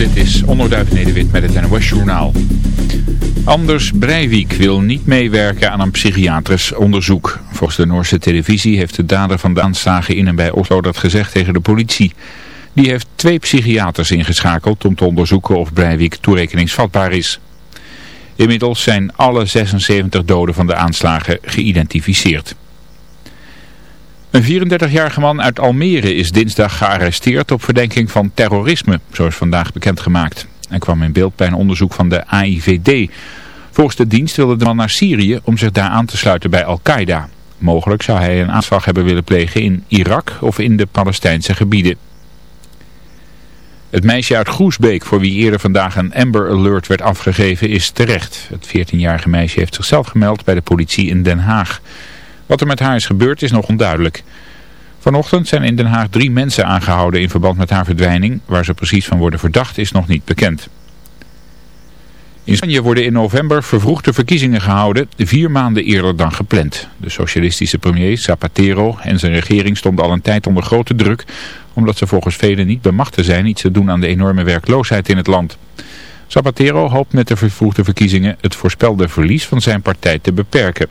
Dit is Onderduif Nederwit met het NOS Journaal. Anders Breivik wil niet meewerken aan een psychiatrisch onderzoek. Volgens de Noorse televisie heeft de dader van de aanslagen in en bij Oslo dat gezegd tegen de politie. Die heeft twee psychiaters ingeschakeld om te onderzoeken of Breivik toerekeningsvatbaar is. Inmiddels zijn alle 76 doden van de aanslagen geïdentificeerd. Een 34-jarige man uit Almere is dinsdag gearresteerd op verdenking van terrorisme, zoals vandaag bekendgemaakt. Hij kwam in beeld bij een onderzoek van de AIVD. Volgens de dienst wilde de man naar Syrië om zich daar aan te sluiten bij Al-Qaeda. Mogelijk zou hij een aanslag hebben willen plegen in Irak of in de Palestijnse gebieden. Het meisje uit Groesbeek, voor wie eerder vandaag een Amber Alert werd afgegeven, is terecht. Het 14-jarige meisje heeft zichzelf gemeld bij de politie in Den Haag. Wat er met haar is gebeurd is nog onduidelijk. Vanochtend zijn in Den Haag drie mensen aangehouden in verband met haar verdwijning. Waar ze precies van worden verdacht is nog niet bekend. In Spanje worden in november vervroegde verkiezingen gehouden, vier maanden eerder dan gepland. De socialistische premier Zapatero en zijn regering stonden al een tijd onder grote druk, omdat ze volgens velen niet bemachtigd zijn iets te doen aan de enorme werkloosheid in het land. Zapatero hoopt met de vervroegde verkiezingen het voorspelde verlies van zijn partij te beperken.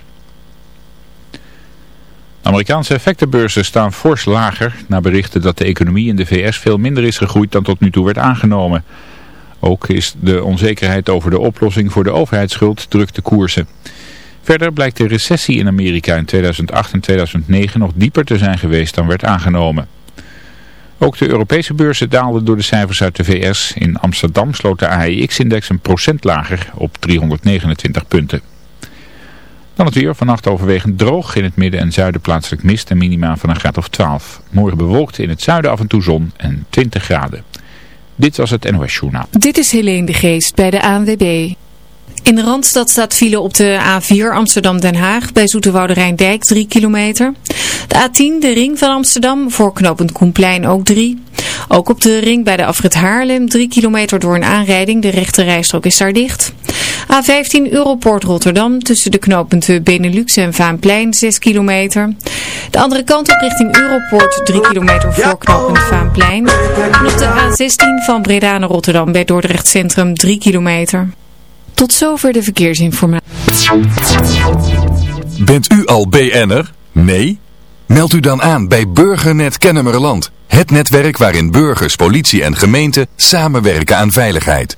Amerikaanse effectenbeurzen staan fors lager na berichten dat de economie in de VS veel minder is gegroeid dan tot nu toe werd aangenomen. Ook is de onzekerheid over de oplossing voor de overheidsschuld druk de koersen. Verder blijkt de recessie in Amerika in 2008 en 2009 nog dieper te zijn geweest dan werd aangenomen. Ook de Europese beurzen daalden door de cijfers uit de VS. In Amsterdam sloot de AEX-index een procent lager op 329 punten. Dan het weer, vannacht overwegend droog. In het midden en zuiden plaatselijk mist en minima van een graad of 12. Morgen bewolkt in het zuiden af en toe zon en 20 graden. Dit was het NOS Journaal. Dit is Helene de Geest bij de ANWB. In de Randstad staat file op de A4 Amsterdam-Den Haag bij Zoeterwoude Rijndijk 3 kilometer. De A10, de ring van Amsterdam, voor knooppunt Koenplein ook 3. Ook op de ring bij de afrit Haarlem 3 kilometer door een aanrijding. De rechte rijstrook is daar dicht. A15 Europoort Rotterdam tussen de knooppunten Benelux en Vaanplein 6 kilometer. De andere kant op richting Europoort 3 kilometer voor knooppunt Vaanplein. En op de A16 van Breda naar Rotterdam bij Dordrecht Centrum 3 kilometer. Tot zover de verkeersinformatie. Bent u al BN'er? Nee? Meld u dan aan bij Burgernet Kennemerland. Het netwerk waarin burgers, politie en gemeente samenwerken aan veiligheid.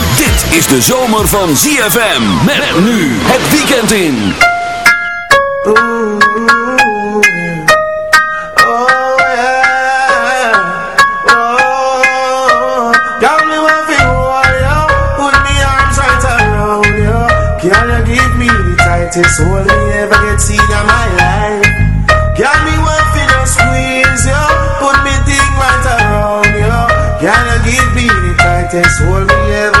Dit is de zomer van ZFM. Met nu het weekend in. One for you, ever get seen in my life? Got me for just squeeze you. Put me thing right around you. You give me the tightest hold me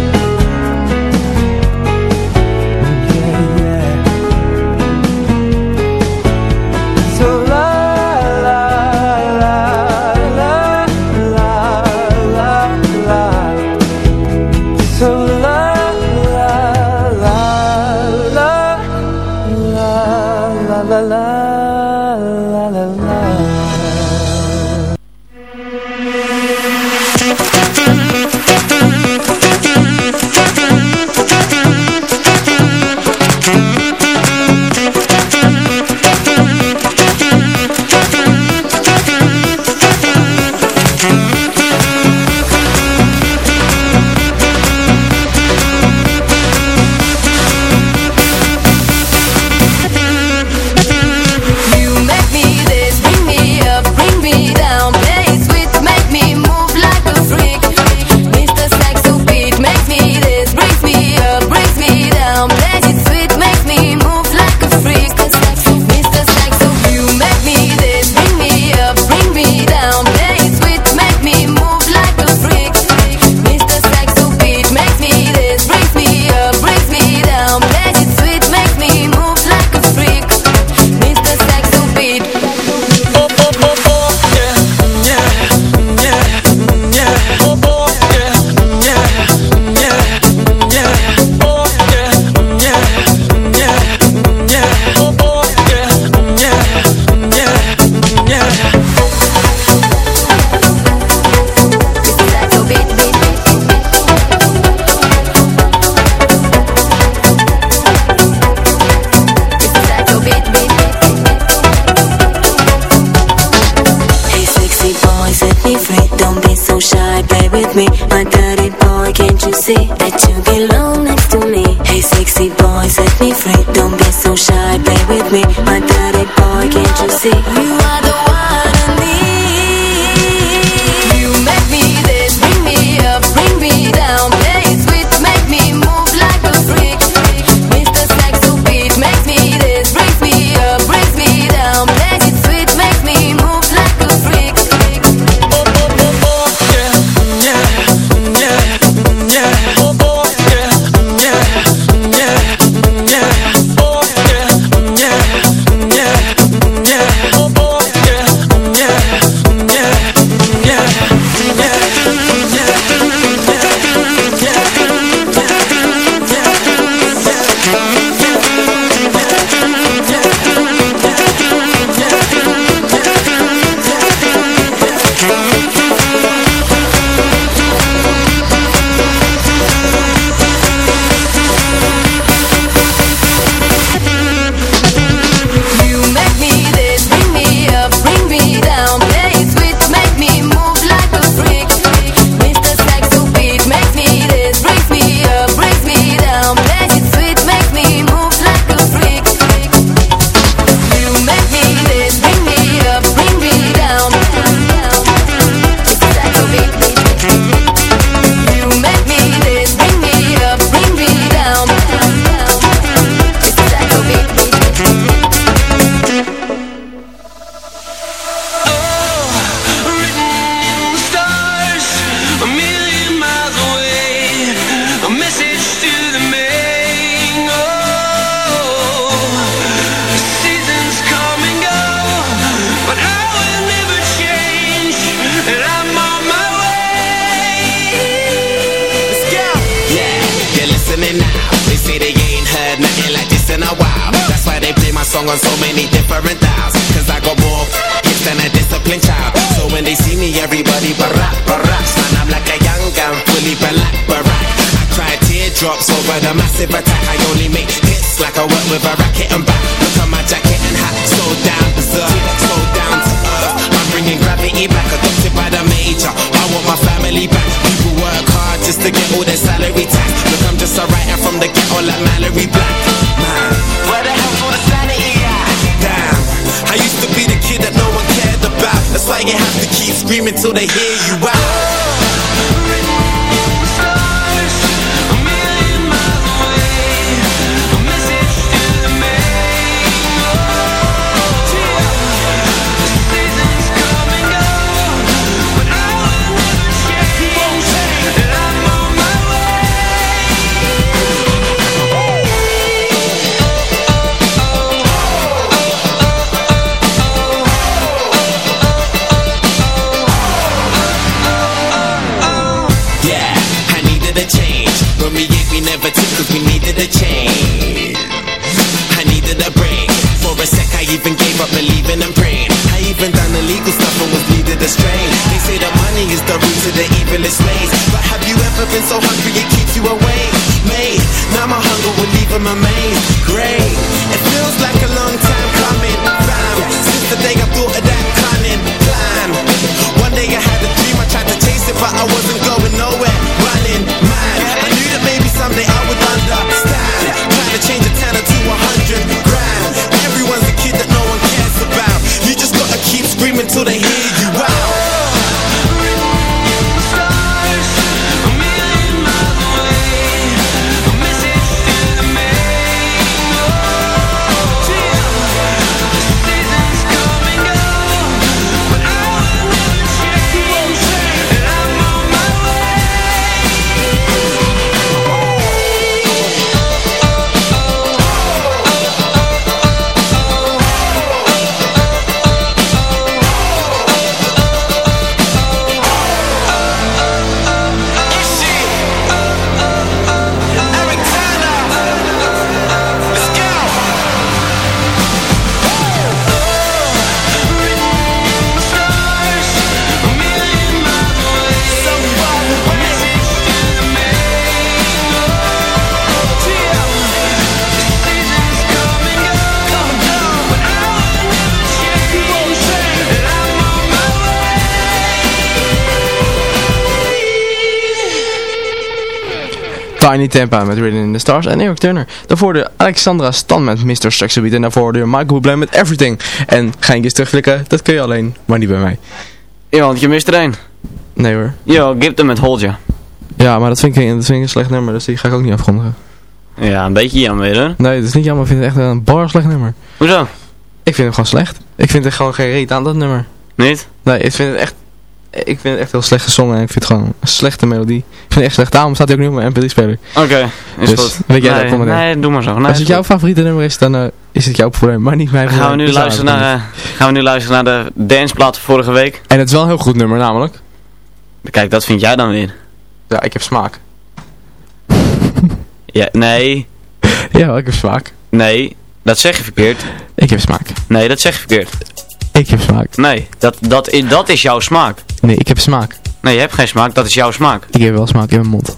me, my daddy boy, can't you see? You are the one. in a while. That's why they play my song on so many different dials. Cause I got more hits than a disciplined child. So when they see me, everybody barack, barack. Man, I'm like a young gun, fully black, barack. I cry teardrops over the massive attack. I only make hits like I work with a racket and back. Look at my jacket and hat, so down berserk, so down taking gravity back, adopted by the major. I want my family back. People work hard just to get all their salary tax. Look, I'm just a writer from the ghetto like Mallory Black. Man, where the hell's all the sanity at? Damn, I used to be the kid that no one cared about. That's why you have to keep screaming till they hear you out. A change. I needed a break. For a sec, I even gave up believing and praying. I even done illegal stuff and was needed a strain. They say that money is the root of the evilest ways. But have you ever been so hungry it keeps you awake? Mate, now my hunger will leave them amazed. Great, it feels like a long time coming. Fam, since the day I thought of that cunning plan. One day I had a dream, I tried to chase it, but I wasn't going nowhere. Someday I would understand. Trying to change a tenner to a hundred Tiny Tampa met Ridden in the Stars en Eric Turner. Daarvoor de Alexandra Stan met Mr. Sexy Beat en daarvoor de Michael Bublé met Everything. En geintjes terugklikken, dat kun je alleen, maar niet bij mij. Ja, want je mist er één. Nee hoor. Yo, Give them met Hold Ya. Ja, maar dat vind, ik, dat vind ik een slecht nummer, dus die ga ik ook niet afkondigen. Ja, een beetje jammer hè? Nee, dat is niet jammer, ik vind het echt een bar slecht nummer. Hoezo? Ik vind hem gewoon slecht. Ik vind er gewoon geen reet aan dat nummer. Niet? Nee, ik vind het echt... Ik vind het echt heel slecht gezongen en ik vind het gewoon een slechte melodie. Ik vind het echt slecht, daarom staat hij ook niet op mijn mp3-speler. Oké, is Dus, goed. weet jij nee. Nee, doe maar zo. Nee, Als het jouw goed. favoriete nummer is, dan eh, is het jouw probleem, maar niet mijn probleem. Gaan we, nu luisteren naar, eh, gaan we nu luisteren naar de danceplaat van vorige week? En het is wel een heel goed nummer, namelijk. Kijk, dat vind jij dan weer. Ja, ik heb smaak. Ja, nee, Ja, ik heb smaak. nee, dat zeg je verkeerd. Ik heb smaak. Nee, dat zeg je verkeerd. Ik heb smaak. Nee, dat, dat, dat is jouw smaak. Nee, ik heb smaak. Nee, je hebt geen smaak, dat is jouw smaak. Ik heb wel smaak in mijn mond.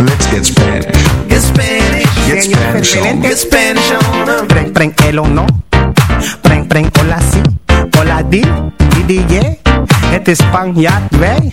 Let's get Spanish. Get Spanish. Get Spanish on. Get Spanish on. Preng, preng, elo no. Preng, preng, hola si. Hola di, di, di, yeah. Het is Spanjaard, wij.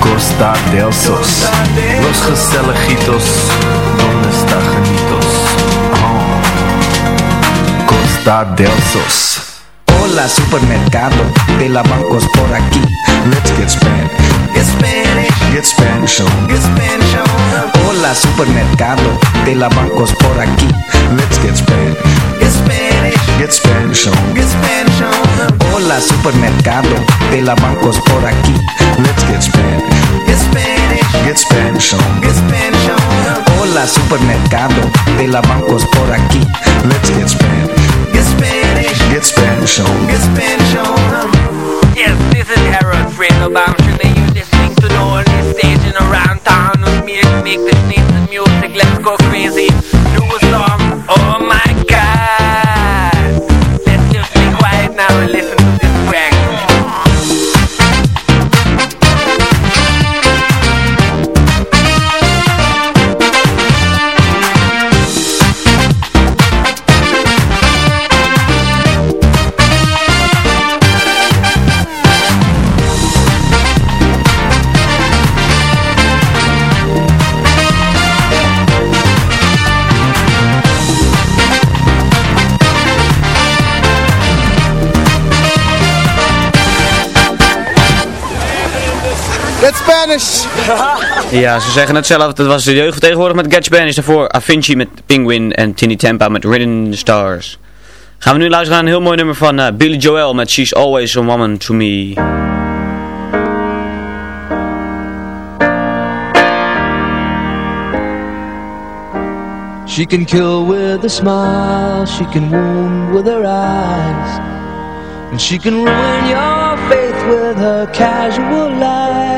Costa del Sos. Los Gestelejitos, ¿dónde está Janitos? Oh. Costa del Sos. Hola supermercado de la bancos por aquí. Let's get Spanish. Get Spanish. Get Spanish on. Get Spanish on. Hola supermercado de la bancos por aquí. Let's get Spanish. Get Spanish. Get Spanish on. Get Spanish on. Hola supermercado de la bancos por aquí. Let's get Spanish. Get Spanish. Get Spanish on. Get Spanish on. Hola supermercado de la bancos por aquí. Let's get Spanish. Get Spanish. Get Spanish on. Get Spanish on. Yes, this is Harold Fredo Bamshin and you're listening to the only station around town with me to make this nice music. Let's go crazy. Do a song. Get Spanish! Ja, ze zeggen het zelf. Dat was de jeugd tegenwoordig met Get Spanish. Daarvoor Avinci met Penguin en Tini Tampa met Ridden in the Stars. Gaan we nu luisteren naar een heel mooi nummer van eh, Billy Joel met She's Always a Woman to Me. She can kill with a smile, she can wound with her eyes, and she can ruin your faith with her casual lies.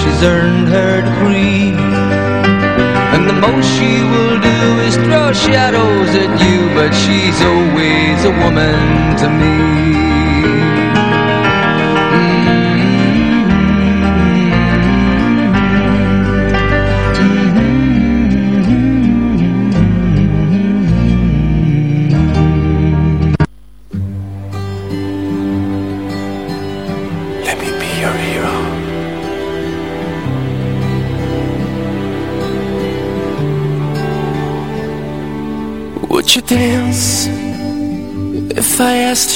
She's earned her degree. And the most she will do is throw shadows at you, but she's always a woman to me.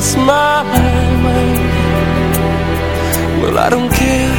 lost my mind? Well, I don't care.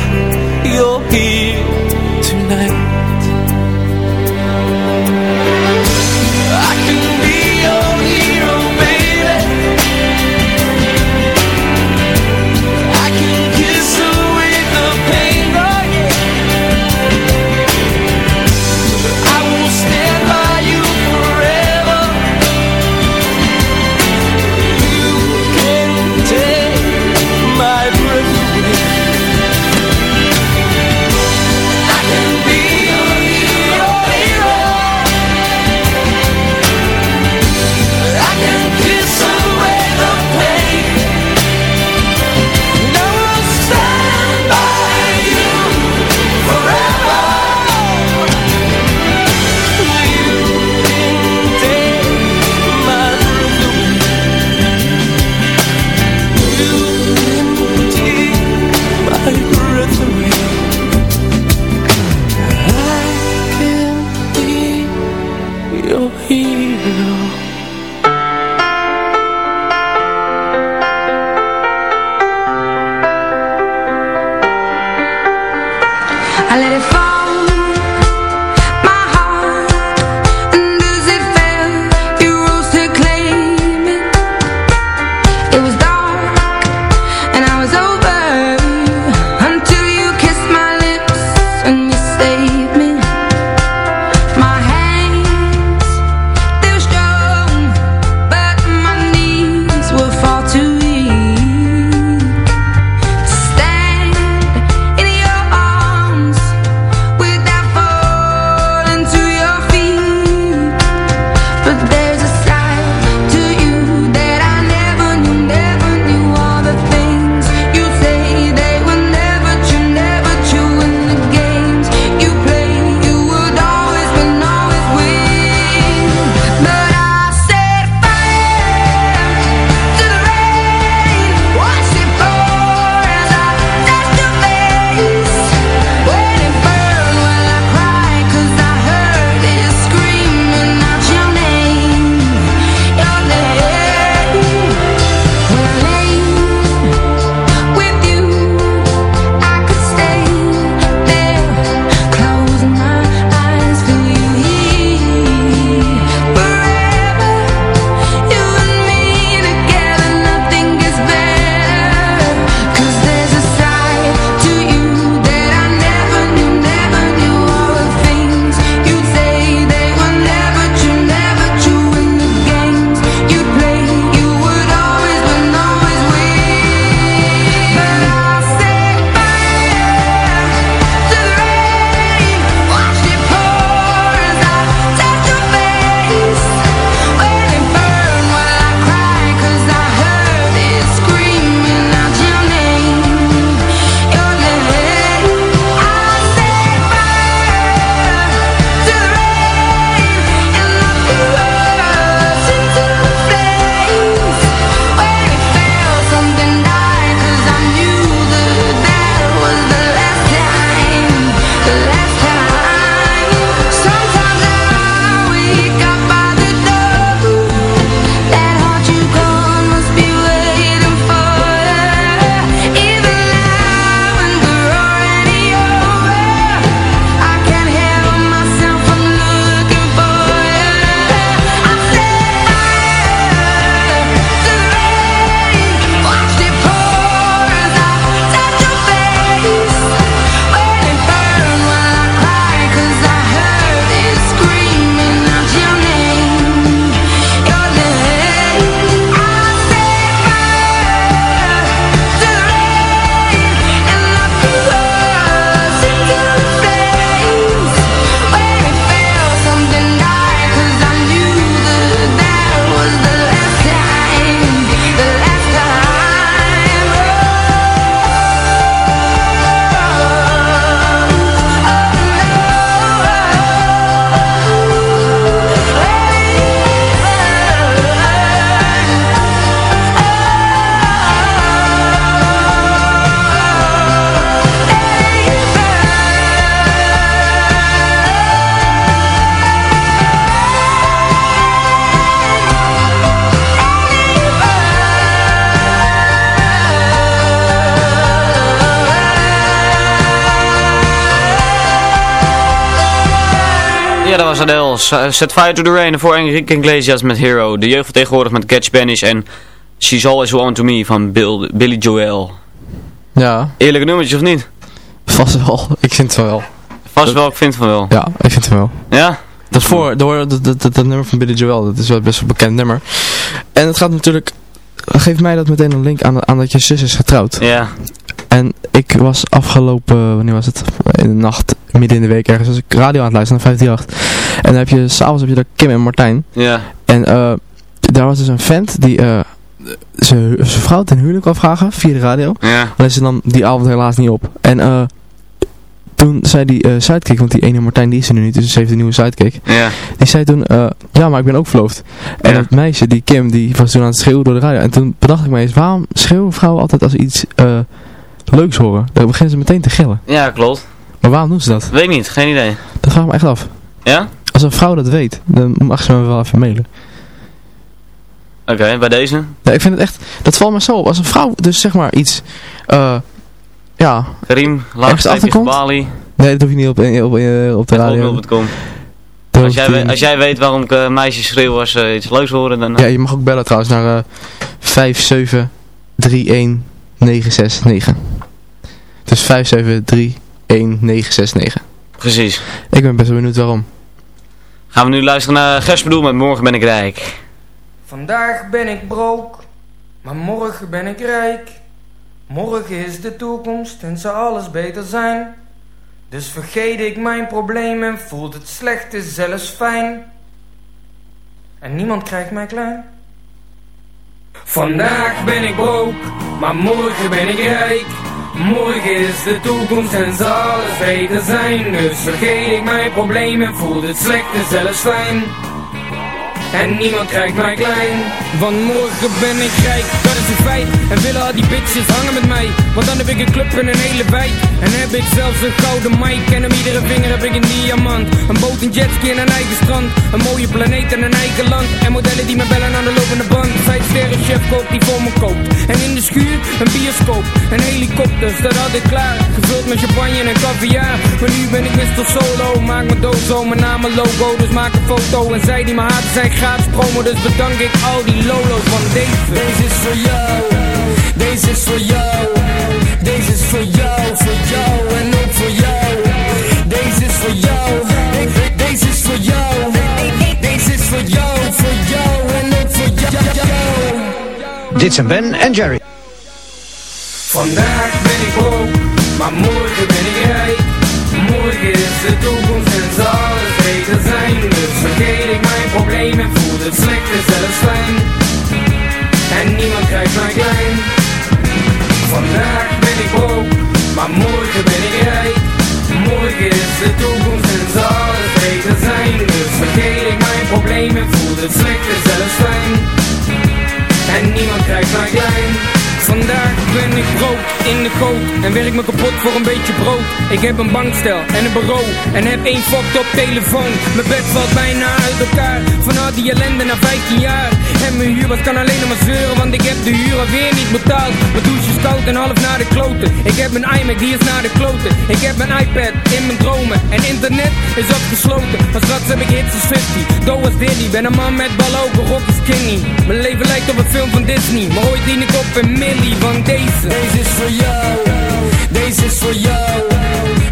Ja, dat was Adele. S- Set Fire to the Rain. En voor Enrique Iglesias met Hero. De jeugd tegenwoordig met Get Spanish. En She's Always One to Me van Bill, Billy Joel. Ja. Eerlijke nummertjes of niet? Vast wel. Ik vind het wel. Vast wel, ik vind van wel. Ja, ik vind het wel. Ja? Dat, voor, door, dat, dat, dat, dat nummer van Billy Joel, dat is wel best wel een bekend nummer. En het gaat natuurlijk, geeft mij dat meteen een link aan, aan dat je zus is getrouwd. Ja. En ik was afgelopen, wanneer was het? In de nacht, midden in de week ergens, was ik radio aan het luisteren naar 538. En dan heb je, s'avonds heb je daar Kim en Martijn. Ja. En eh, daar was dus een vent die eh zijn vrouw ten huwelijk wou vragen via de radio. Ja. Alleen ze nam die avond helaas niet op. En eh toen zei die eh sidekick, want die ene Martijn die is er nu niet, dus ze heeft een nieuwe sidekick. Ja. Die zei toen, eh, ja maar ik ben ook verloofd. En Ja. dat meisje, die Kim, die was toen aan het schreeuwen door de radio. En toen bedacht ik me eens, waarom schreeuwen vrouwen altijd als ze iets eh, leuks horen? Dan beginnen ze meteen te gillen. Ja, klopt. Maar waarom doen ze dat? Weet ik niet, geen idee. Dat vraag ik me echt af. Ja? Als een vrouw dat weet, dan mag ze me wel even mailen. Oké, bij deze. Ja, ik vind het echt, dat valt me zo op. Als een vrouw dus zeg maar iets, eh ja, ergens laagstreepje. Bali. Nee, dat hoef je niet op, op, op, op de radio. Als jij, als jij weet waarom ik, eh, meisjes schreeuwen als ze iets leuks horen, dan... eh, Ja, je mag ook bellen trouwens naar eh 5731969. Dus 5731969. Precies. Ik ben best wel benieuwd waarom. Gaan we nu luisteren naar Gers Bedoel met Morgen ben ik rijk. Vandaag ben ik broke, maar morgen ben ik rijk. Morgen is de toekomst en zal alles beter zijn. Dus vergeet ik mijn probleem en voelt het slechte zelfs fijn. En niemand krijgt mij klein. Vandaag ben ik broke, maar morgen ben ik rijk. Morgen is de toekomst en zal alles beter zijn. Dus vergeet ik mijn probleem en voelt het slechte zelfs fijn. En niemand krijgt mij klein. Want morgen ben ik rijk, dat is een feit. En willen al die bitches hangen met mij. Want dan heb ik een club in een hele wijk. En heb ik zelfs een gouden mic. En om iedere vinger heb ik een diamant. Een boot, een jetski en een eigen strand. Een mooie planeet en een eigen land. En modellen die me bellen aan de lopende band. Vijf sterren chef koopt die voor me koopt. En in de schuur een bioscoop. Een helikopter staat altijd klaar. Gevuld met champagne en caviar. Maar nu ben ik Mr. Solo. Maak mijn dozo, mijn naam en logo. Dus maak een foto. En zij die me haten zijn gratis promo Dus bedank ik al die lolo's van deze Deze is voor jou Deze is voor jou Deze is voor jou, voor jou en ook voor jou Deze is voor jou De- Deze is voor jou Deze is voor jou, voor jou en ook voor jou Dit zijn Ben en Jerry. Vandaag ben ik broke, maar morgen ben ik rijk. Morgen is de toekomst en zal alles beter zijn. Dus vergeet ik mijn probleem en voel het slechte zelfs fijn. En niemand krijgt mij klein. Vandaag ben ik broke, maar morgen ben ik rijk. Morgen is de toekomst en zal alles beter zijn. Dus vergeet ik mijn probleem en voel het slechte zelfs fijn. En niemand krijgt mij klein Vandaag ben ik brood in de goot. En werk me kapot voor een beetje brood. Ik heb een bankstel en een bureau. En heb één fucked op telefoon. Mijn bed valt bijna uit elkaar. Van al die ellende na 15 jaar. En mijn huurbaas kan alleen nog maar zeuren. Want ik heb de huur alweer niet betaald. Mijn douche is koud en half naar de kloten. Ik heb een iMac die is naar de kloten. Ik heb een iPad in mijn dromen. En internet is afgesloten Maar straks heb ik hits als 50 Doe als Diddy, ben een man met ballogen, rock is skinny Mijn leven lijkt op een film van Disney. Maar ooit dien ik op een millie van deze Deze is voor jou. Deze is voor jou.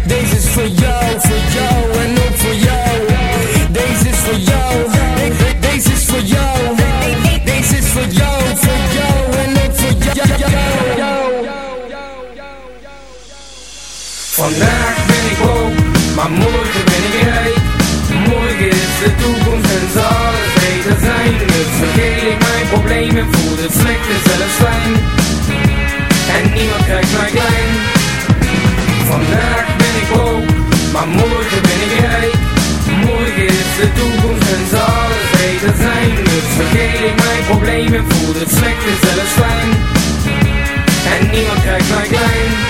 Deze is voor jou, voor jou en ook voor jou Vandaag ben ik broke, maar morgen ben ik rijk. Morgen is de toekomst en zal alles beter zijn. Dus vergeet ik mijn probleem en voel het slechte zelfs fijn. En niemand krijgt mij klein. Vandaag ben ik broke, maar morgen ben ik rijk. Morgen is de toekomst en zal alles beter zijn. Dus vergeet ik mijn probleem en voel het slechte zelfs fijn. En niemand krijgt mij klein.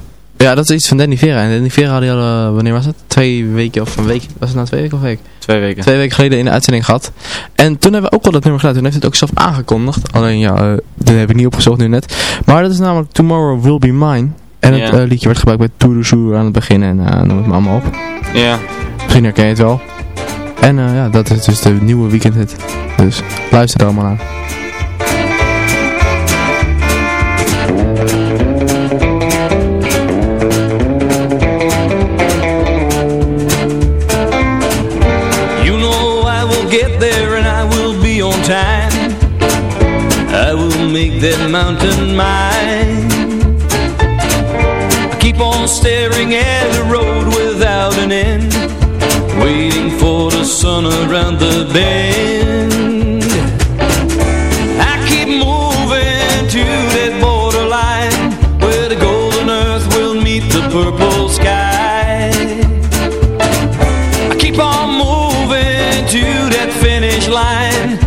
Ja, dat is iets van Danny Vera. En Danny Vera had hij al, wanneer was het? Twee weken of een week? Was het nou twee weken of een week? Twee weken. Twee weken geleden in de uitzending gehad. En toen hebben we ook al dat nummer gedaan. Toen heeft hij het ook zelf aangekondigd. Alleen ja, eh dat heb ik niet opgezocht nu net. Maar dat is namelijk Tomorrow Will Be Mine. En het eh, liedje werd gebruikt bij Toedoezoe aan het begin. En eh, noem het maar allemaal op. Ja. Misschien herken je het wel. En ja, dat is dus de nieuwe weekendhit. Dus luister er allemaal naar. That mountain mine. I keep on staring at the road without an end, waiting for the sun around the bend. I keep moving to that borderline where the golden earth will meet the purple sky. I keep on moving to that finish line,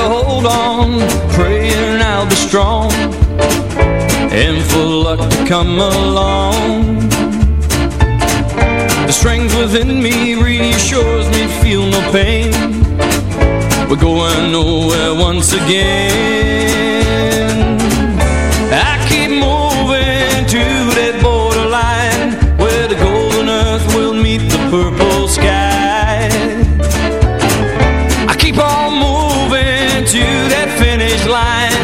to hold on praying out the storm and for luck to come along. Within me reassures me feel no pain. We're going nowhere once again. I keep moving to that borderline where the golden earth will meet the purple sky. I keep on moving to that finish line,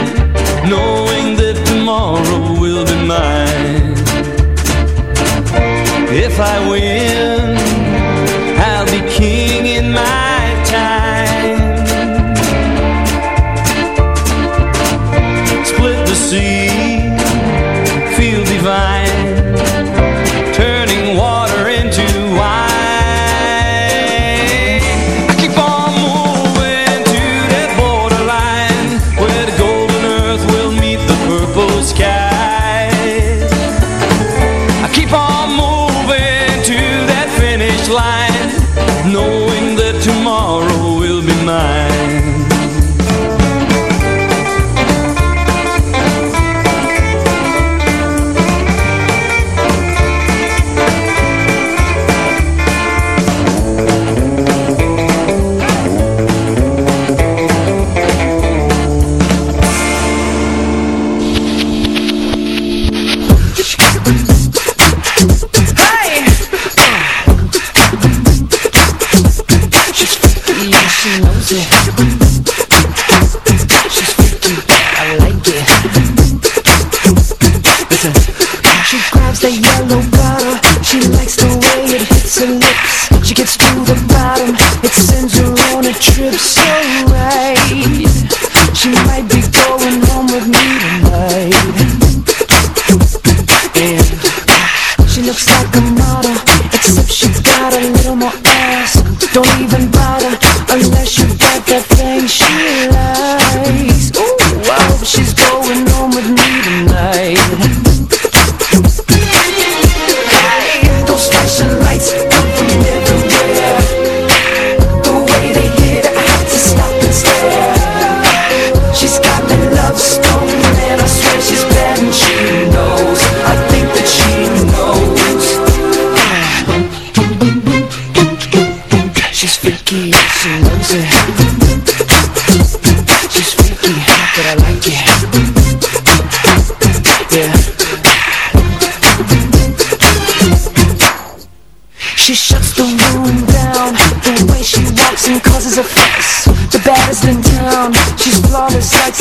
knowing that tomorrow will be mine. If I win,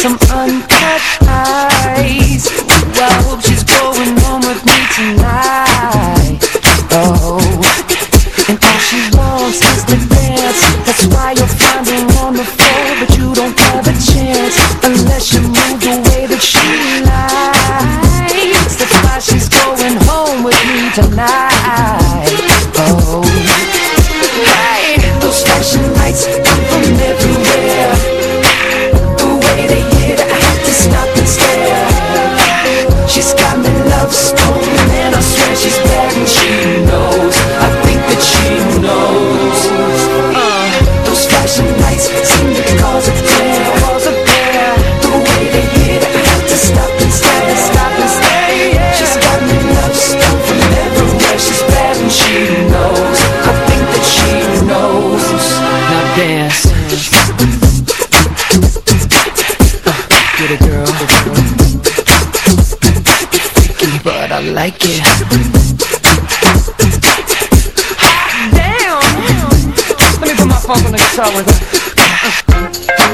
some Uh.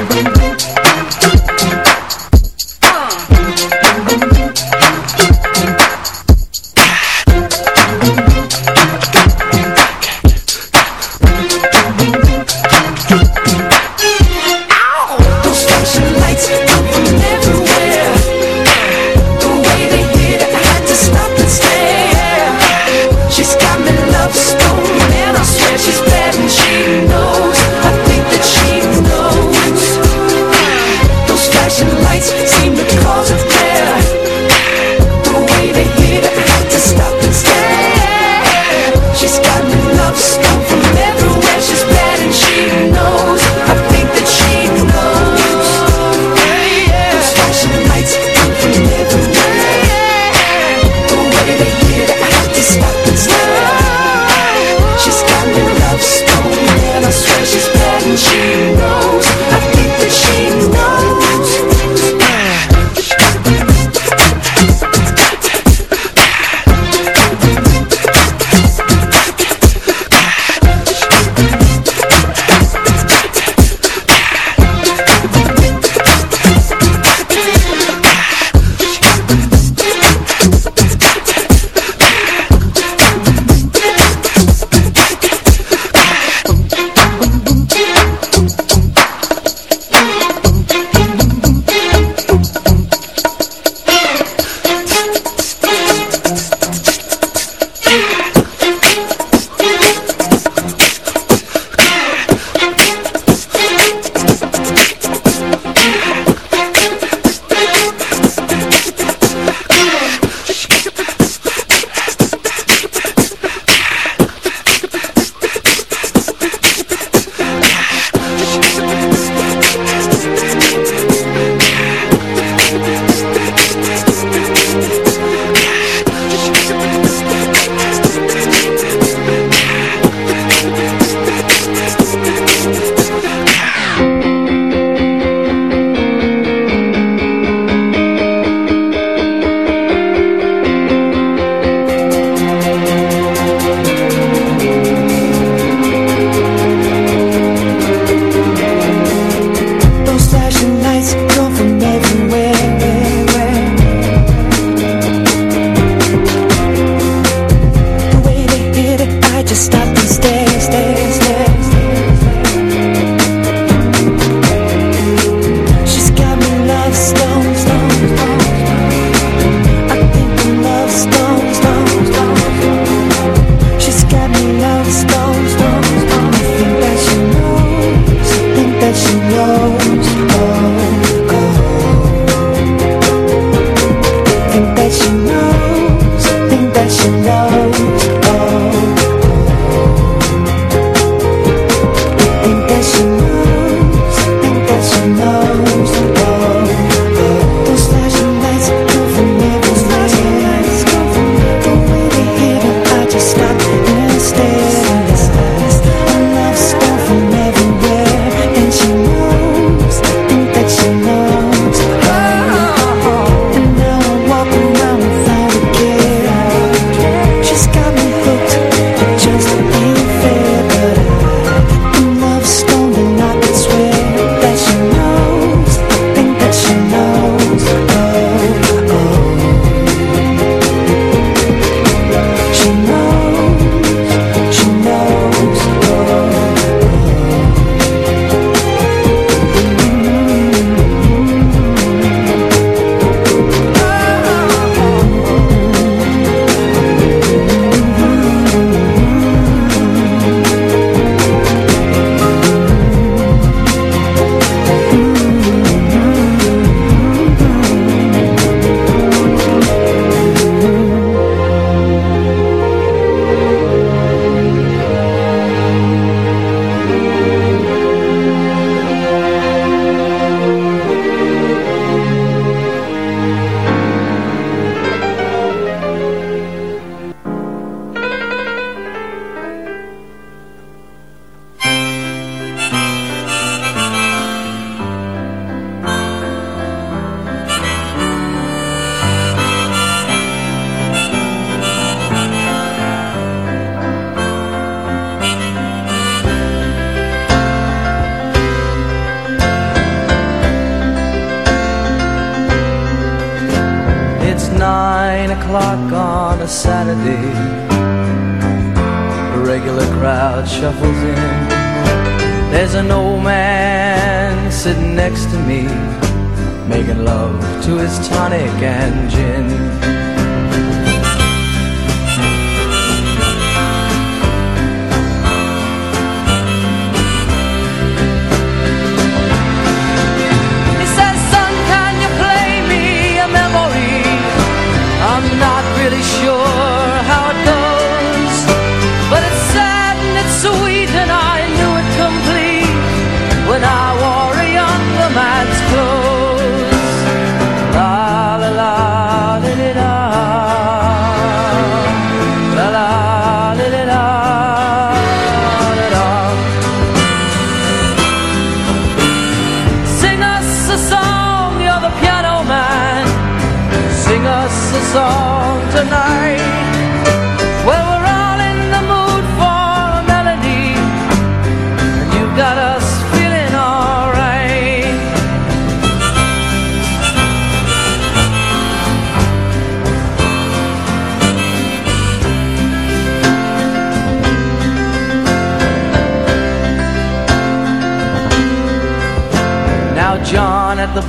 really sure.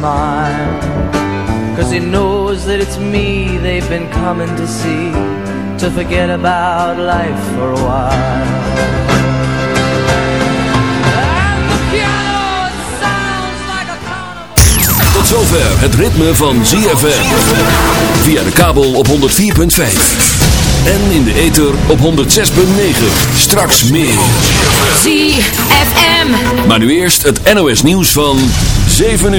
smile Cause he knows that it's me they've been coming to see To forget about life for a while And the piano sounds like a carnival Tot zover het ritme van ZFM Via de kabel op 104.5 en in de ether op 106.9. Straks meer. ZFM. Maar nu eerst het NOS nieuws van 7 uur.